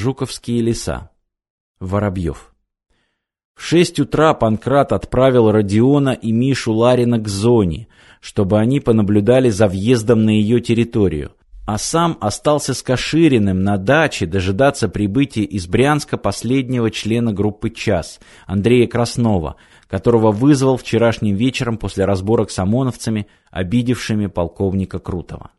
Жуковские леса. Воробьев. В шесть утра Панкрат отправил Родиона и Мишу Ларина к зоне, чтобы они понаблюдали за въездом на ее территорию, а сам остался с Кашириным на даче дожидаться прибытия из Брянска последнего члена группы «Час» Андрея Краснова, которого вызвал вчерашним вечером после разборок с ОМОНовцами, обидевшими полковника Крутого.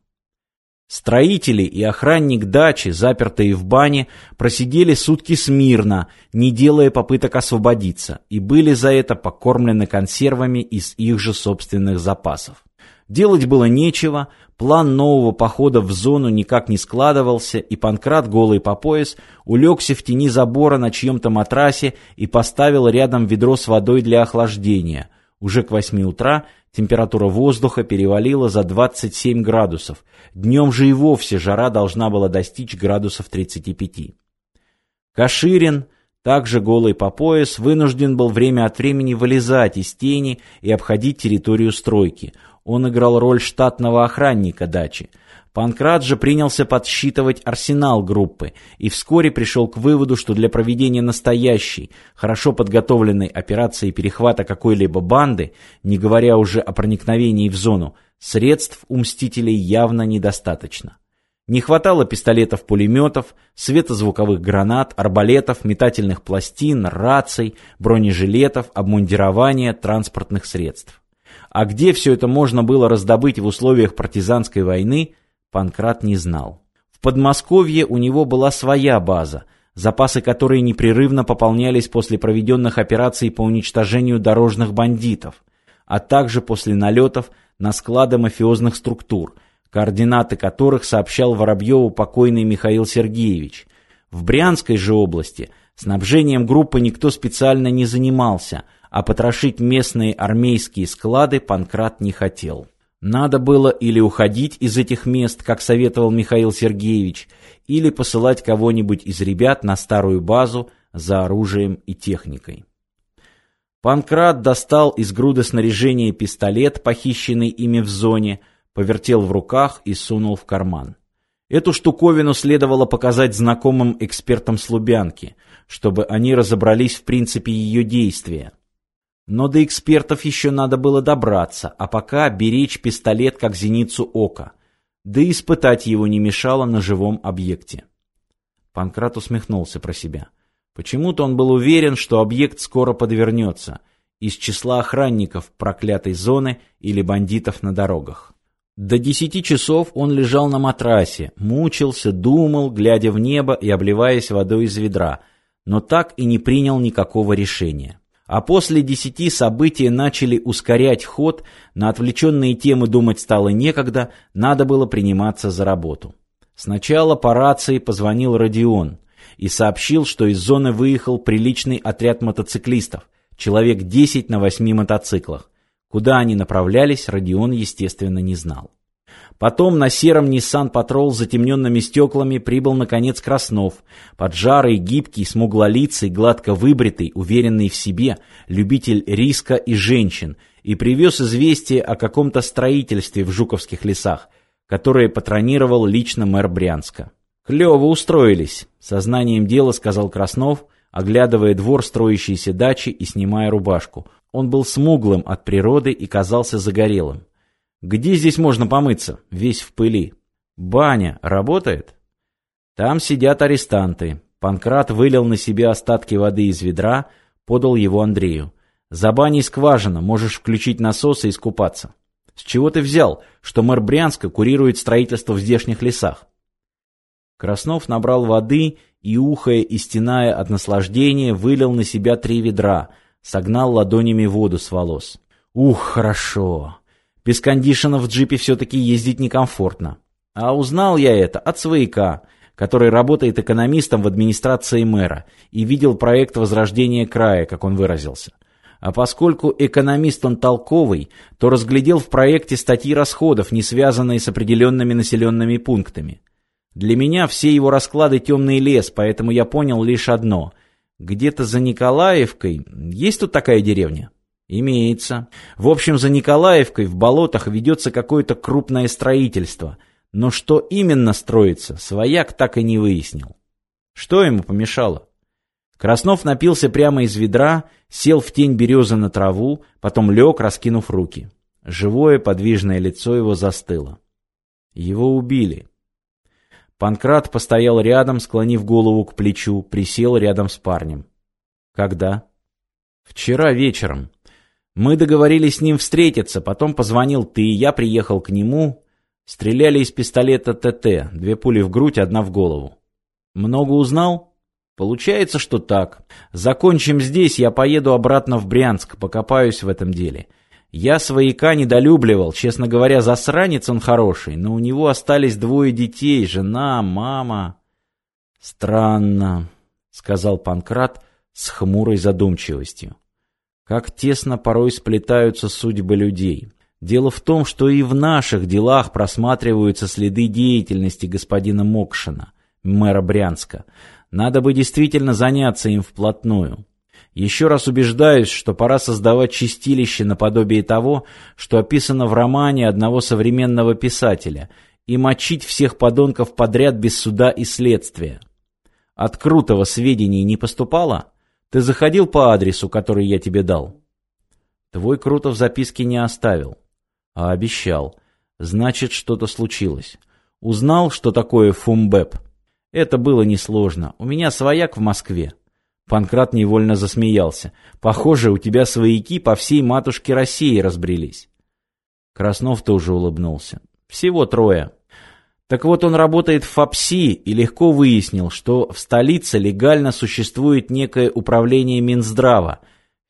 Строители и охранник дачи, запертые в бане, просидели сутки смирно, не делая попыток освободиться, и были за это покормлены консервами из их же собственных запасов. Делать было нечего, план нового похода в зону никак не складывался, и Панкрат, голый по пояс, улегся в тени забора на чьем-то матрасе и поставил рядом ведро с водой для охлаждения. Уже к восьми утра Температура воздуха перевалила за 27 градусов. Днем же и вовсе жара должна была достичь градусов 35. Каширин, также голый по пояс, вынужден был время от времени вылезать из тени и обходить территорию стройки. Он играл роль штатного охранника дачи. Панкрат же принялся подсчитывать арсенал группы и вскоре пришел к выводу, что для проведения настоящей, хорошо подготовленной операции перехвата какой-либо банды, не говоря уже о проникновении в зону, средств у Мстителей явно недостаточно. Не хватало пистолетов-пулеметов, светозвуковых гранат, арбалетов, метательных пластин, раций, бронежилетов, обмундирования, транспортных средств. А где все это можно было раздобыть в условиях партизанской войны, Панкрат не знал. В Подмосковье у него была своя база, запасы которой непрерывно пополнялись после проведенных операций по уничтожению дорожных бандитов, а также после налетов на склады мафиозных структур, координаты которых сообщал Воробьеву покойный Михаил Сергеевич. В Брянской же области снабжением группы никто специально не занимался, а потрошить местные армейские склады Панкрат не хотел. Надо было или уходить из этих мест, как советовал Михаил Сергеевич, или посылать кого-нибудь из ребят на старую базу за оружием и техникой. Панкрат достал из груды снаряжения пистолет, похищенный ими в зоне, повертел в руках и сунул в карман. Эту штуковину следовало показать знакомым экспертам с чтобы они разобрались в принципе ее действия. Но до экспертов еще надо было добраться, а пока беречь пистолет как зеницу ока. Да испытать его не мешало на живом объекте. Панкрат усмехнулся про себя. Почему-то он был уверен, что объект скоро подвернется. Из числа охранников проклятой зоны или бандитов на дорогах. До десяти часов он лежал на матрасе, мучился, думал, глядя в небо и обливаясь водой из ведра, но так и не принял никакого решения. А после десяти события начали ускорять ход, на отвлеченные темы думать стало некогда, надо было приниматься за работу. Сначала по рации позвонил Родион и сообщил, что из зоны выехал приличный отряд мотоциклистов, человек 10 на 8 мотоциклах. Куда они направлялись, Родион, естественно, не знал. Потом на сером Nissan Patrol с затемненными стеклами прибыл, наконец, Краснов. Поджарый, гибкий, смуглолицый, гладко выбритый, уверенный в себе, любитель риска и женщин, и привез известие о каком-то строительстве в Жуковских лесах, которое патронировал лично мэр Брянска. «Клево устроились», — сознанием дела сказал Краснов, оглядывая двор строящейся дачи и снимая рубашку. Он был смуглым от природы и казался загорелым. Где здесь можно помыться? Весь в пыли. Баня работает? Там сидят арестанты. Панкрат вылил на себя остатки воды из ведра, подал его Андрею. За баней скважина, можешь включить насос и искупаться. С чего ты взял, что мэр Брянска курирует строительство в здешних лесах? Краснов набрал воды и, ухая и стеная от наслаждения, вылил на себя три ведра, согнал ладонями воду с волос. Ух, хорошо! Без кондишена в джипе все-таки ездить некомфортно. А узнал я это от свояка, который работает экономистом в администрации мэра и видел проект возрождения края, как он выразился. А поскольку экономист он толковый, то разглядел в проекте статьи расходов, не связанные с определенными населенными пунктами. Для меня все его расклады темный лес, поэтому я понял лишь одно. Где-то за Николаевкой есть тут такая деревня? Имеется. В общем, за Николаевкой в болотах ведется какое-то крупное строительство. Но что именно строится, свояк так и не выяснил. Что ему помешало? Краснов напился прямо из ведра, сел в тень березы на траву, потом лег, раскинув руки. Живое подвижное лицо его застыло. Его убили. Панкрат постоял рядом, склонив голову к плечу, присел рядом с парнем. Когда? Вчера вечером. Мы договорились с ним встретиться, потом позвонил ты, и я приехал к нему. Стреляли из пистолета ТТ, две пули в грудь, одна в голову. Много узнал? Получается, что так. Закончим здесь, я поеду обратно в Брянск, покопаюсь в этом деле. Я свояка недолюбливал, честно говоря, засранец он хороший, но у него остались двое детей, жена, мама. Странно, сказал Панкрат с хмурой задумчивостью. Как тесно порой сплетаются судьбы людей. Дело в том, что и в наших делах просматриваются следы деятельности господина Мокшина, мэра Брянска. Надо бы действительно заняться им вплотную. Еще раз убеждаюсь, что пора создавать чистилище наподобие того, что описано в романе одного современного писателя, и мочить всех подонков подряд без суда и следствия. От Крутого сведений не поступало? Ты заходил по адресу, который я тебе дал? Твой Крутов записки не оставил. А обещал. Значит, что-то случилось. Узнал, что такое фумбэп? Это было несложно. У меня свояк в Москве. Панкрат невольно засмеялся. Похоже, у тебя свояки по всей матушке России разбрелись. Краснов тоже улыбнулся. Всего трое. Так вот, он работает в ФАПСИ и легко выяснил, что в столице легально существует некое управление Минздрава,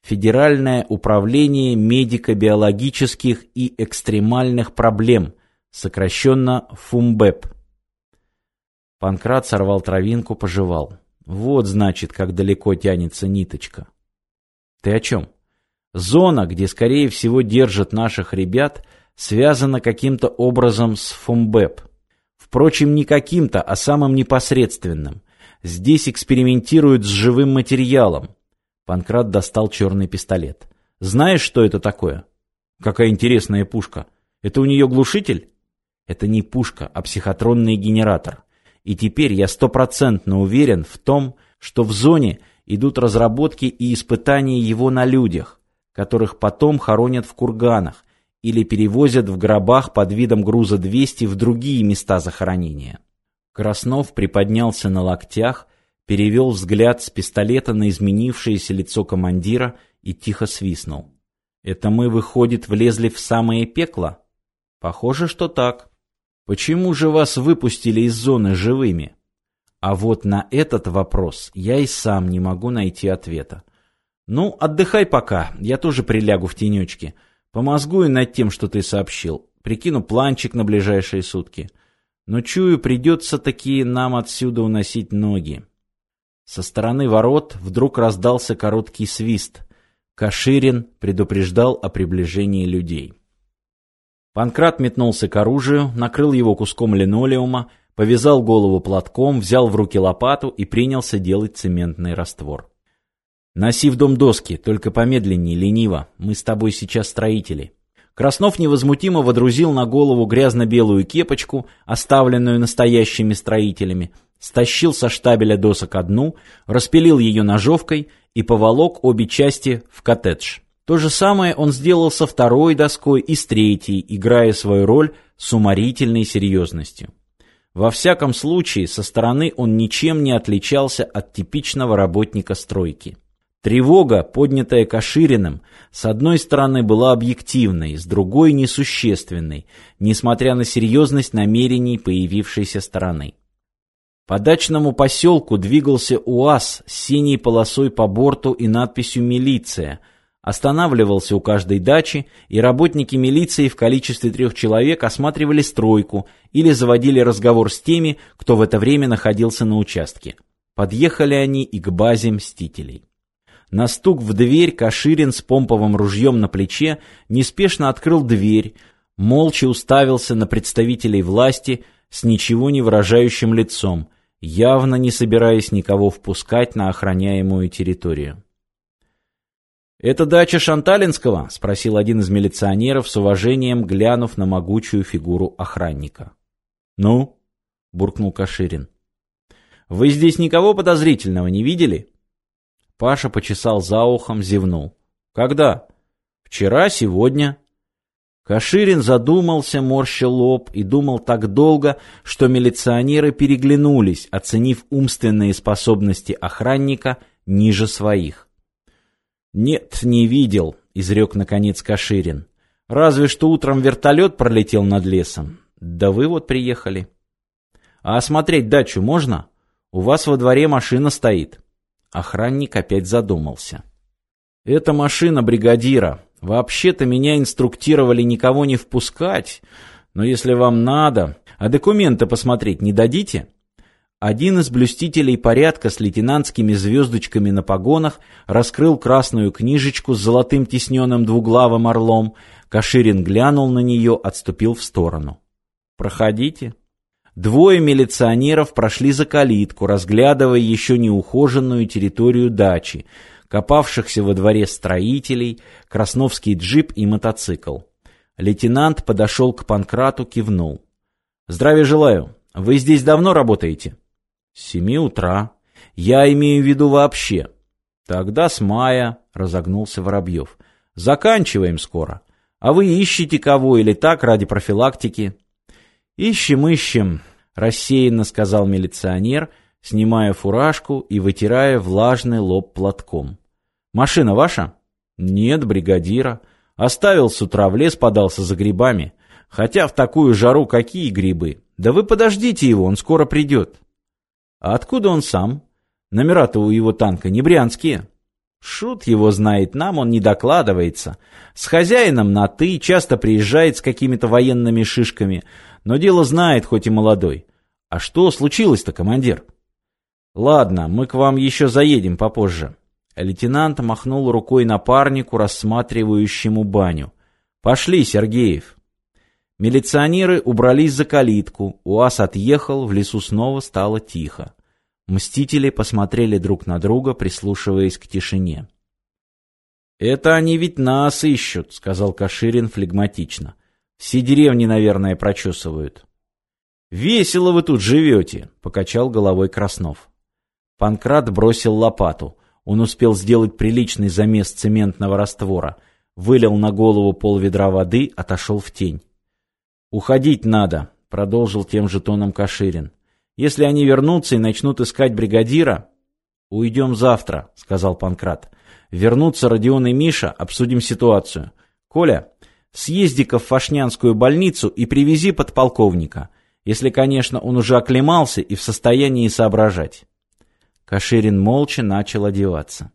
Федеральное управление медико-биологических и экстремальных проблем, сокращенно ФУМБЭП. Панкрат сорвал травинку, пожевал. Вот, значит, как далеко тянется ниточка. Ты о чем? Зона, где, скорее всего, держат наших ребят, связана каким-то образом с ФУМБЭП. Впрочем, не каким-то, а самым непосредственным. Здесь экспериментируют с живым материалом. Панкрат достал черный пистолет. Знаешь, что это такое? Какая интересная пушка. Это у нее глушитель? Это не пушка, а психотронный генератор. И теперь я стопроцентно уверен в том, что в зоне идут разработки и испытания его на людях, которых потом хоронят в курганах или перевозят в гробах под видом груза 200 в другие места захоронения. Краснов приподнялся на локтях, перевел взгляд с пистолета на изменившееся лицо командира и тихо свистнул. «Это мы, выходит, влезли в самое пекло?» «Похоже, что так». Почему же вас выпустили из зоны живыми? А вот на этот вопрос я и сам не могу найти ответа. Ну, отдыхай пока, я тоже прилягу в тенечке. Помозгую над тем, что ты сообщил. Прикину планчик на ближайшие сутки. Но чую, придется такие нам отсюда уносить ноги. Со стороны ворот вдруг раздался короткий свист. Каширин предупреждал о приближении людей. Панкрат метнулся к оружию, накрыл его куском линолеума, повязал голову платком, взял в руки лопату и принялся делать цементный раствор. «Носи в дом доски, только помедленнее, лениво. Мы с тобой сейчас строители». Краснов невозмутимо водрузил на голову грязно-белую кепочку, оставленную настоящими строителями, стащил со штабеля досок одну, распилил ее ножовкой и поволок обе части в коттедж. То же самое он сделал со второй доской и с третьей, играя свою роль с уморительной серьезностью. Во всяком случае, со стороны он ничем не отличался от типичного работника стройки. Тревога, поднятая Кашириным, с одной стороны была объективной, с другой – несущественной, несмотря на серьезность намерений появившейся стороны. По дачному поселку двигался УАЗ с синей полосой по борту и надписью «Милиция», останавливался у каждой дачи, и работники милиции в количестве трех человек осматривали стройку или заводили разговор с теми, кто в это время находился на участке. Подъехали они и к базе «Мстителей». На стук в дверь Каширин с помповым ружьем на плече неспешно открыл дверь, молча уставился на представителей власти с ничего не выражающим лицом, явно не собираясь никого впускать на охраняемую территорию. «Это дача Шанталинского?» — спросил один из милиционеров с уважением, глянув на могучую фигуру охранника. «Ну?» — буркнул Каширин. Вы здесь никого подозрительного не видели? Паша почесал за ухом, зевнул. Когда? Вчера, сегодня. Каширин задумался, морщил лоб и думал так долго, что милиционеры переглянулись, оценив умственные способности охранника ниже своих. «Нет, не видел», — изрек наконец Каширин. «Разве что утром вертолет пролетел над лесом. Да вы вот приехали». «А осмотреть дачу можно? У вас во дворе машина стоит». Охранник опять задумался. «Это машина бригадира. Вообще-то меня инструктировали никого не впускать, но если вам надо... А документы посмотреть не дадите?» Один из блюстителей порядка с лейтенантскими звездочками на погонах раскрыл красную книжечку с золотым тисненным двуглавым орлом. Каширин глянул на нее, отступил в сторону. «Проходите». Двое милиционеров прошли за калитку, разглядывая еще неухоженную территорию дачи, копавшихся во дворе строителей, красновский джип и мотоцикл. Лейтенант подошел к Панкрату, кивнул. «Здравия желаю. Вы здесь давно работаете?» «С семи утра. Я имею в виду вообще». «Тогда с мая», — разогнулся Воробьев. «Заканчиваем скоро. А вы ищете кого или так ради профилактики?» «Ищем, ищем», — рассеянно сказал милиционер, снимая фуражку и вытирая влажный лоб платком. «Машина ваша?» «Нет, бригадира. Оставил с утра, в лес подался за грибами. Хотя в такую жару какие грибы? Да вы подождите его, он скоро придет». «А откуда он сам? Номера-то у его танка не брянские». Шут его знает, нам он не докладывается. С хозяином на «ты» часто приезжает с какими-то военными шишками, но дело знает, хоть и молодой. А что случилось-то, командир? Ладно, мы к вам еще заедем попозже. Лейтенант махнул рукой напарнику, рассматривающему баню. Пошли, Сергеев. Милиционеры убрались за калитку, УАЗ отъехал, в лесу снова стало тихо. Мстители посмотрели друг на друга, прислушиваясь к тишине. «Это они ведь нас ищут», — сказал Каширин флегматично. «Все деревни, наверное, прочесывают». «Весело вы тут живете», — покачал головой Краснов. Панкрат бросил лопату. Он успел сделать приличный замес цементного раствора. Вылил на голову пол ведра воды, отошел в тень. «Уходить надо», — продолжил тем же тоном Каширин. Если они вернутся и начнут искать бригадира... «Уйдем завтра», — сказал Панкрат. «Вернутся Родион и Миша, обсудим ситуацию. Коля, съезди-ка в Фашнянскую больницу и привези подполковника, если, конечно, он уже оклемался и в состоянии соображать». Каширин молча начал одеваться.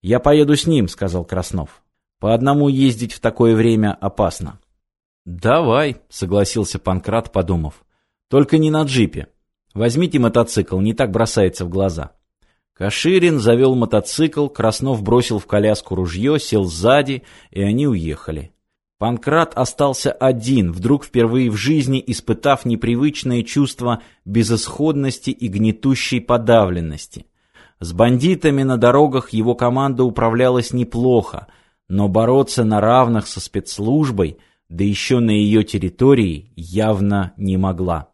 «Я поеду с ним», — сказал Краснов. «По одному ездить в такое время опасно». «Давай», — согласился Панкрат, подумав. «Только не на джипе. Возьмите мотоцикл, не так бросается в глаза. Каширин завел мотоцикл, Краснов бросил в коляску ружье, сел сзади, и они уехали. Панкрат остался один, вдруг впервые в жизни испытав непривычное чувство безысходности и гнетущей подавленности. С бандитами на дорогах его команда управлялась неплохо, но бороться на равных со спецслужбой, да еще на ее территории, явно не могла.